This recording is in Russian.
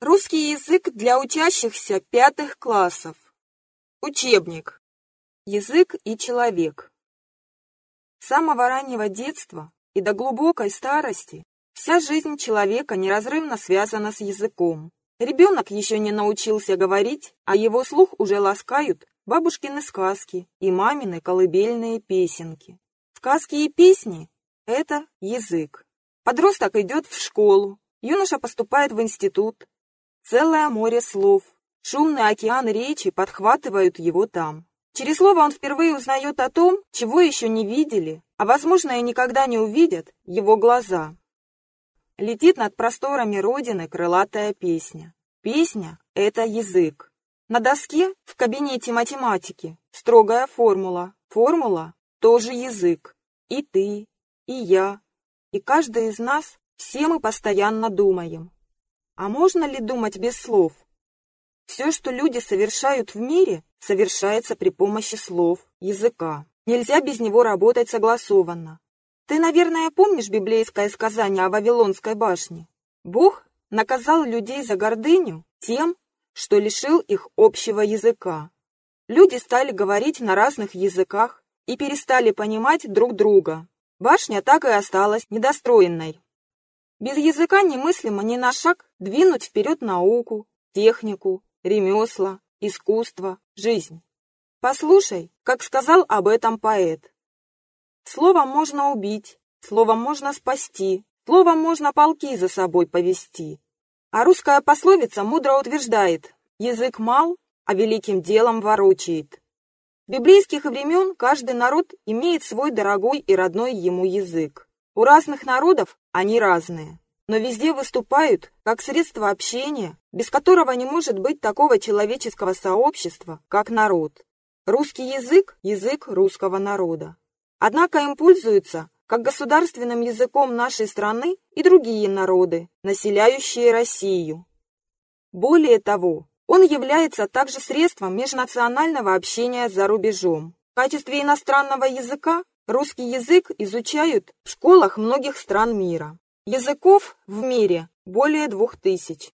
Русский язык для учащихся пятых классов. Учебник. Язык и человек. С самого раннего детства и до глубокой старости вся жизнь человека неразрывно связана с языком. Ребенок еще не научился говорить, а его слух уже ласкают бабушкины сказки и мамины колыбельные песенки. Сказки и песни – это язык. Подросток идет в школу, юноша поступает в институт, Целое море слов. Шумный океан речи подхватывают его там. Через слово он впервые узнает о том, чего еще не видели, а, возможно, и никогда не увидят его глаза. Летит над просторами Родины крылатая песня. Песня — это язык. На доске в кабинете математики строгая формула. Формула — тоже язык. И ты, и я, и каждый из нас, все мы постоянно думаем. А можно ли думать без слов? Все, что люди совершают в мире, совершается при помощи слов, языка. Нельзя без него работать согласованно. Ты, наверное, помнишь библейское сказание о Вавилонской башне? Бог наказал людей за гордыню тем, что лишил их общего языка. Люди стали говорить на разных языках и перестали понимать друг друга. Башня так и осталась недостроенной. Без языка немыслимо ни на шаг двинуть вперед науку, технику, ремесла, искусство, жизнь. Послушай, как сказал об этом поэт. Словом можно убить, словом можно спасти, словом можно полки за собой повести. А русская пословица мудро утверждает, язык мал, а великим делом ворочает. Библейских времен каждый народ имеет свой дорогой и родной ему язык. У разных народов они разные, но везде выступают как средство общения, без которого не может быть такого человеческого сообщества, как народ. Русский язык – язык русского народа. Однако им пользуются как государственным языком нашей страны и другие народы, населяющие Россию. Более того, он является также средством межнационального общения за рубежом. В качестве иностранного языка Русский язык изучают в школах многих стран мира. Языков в мире более двух тысяч.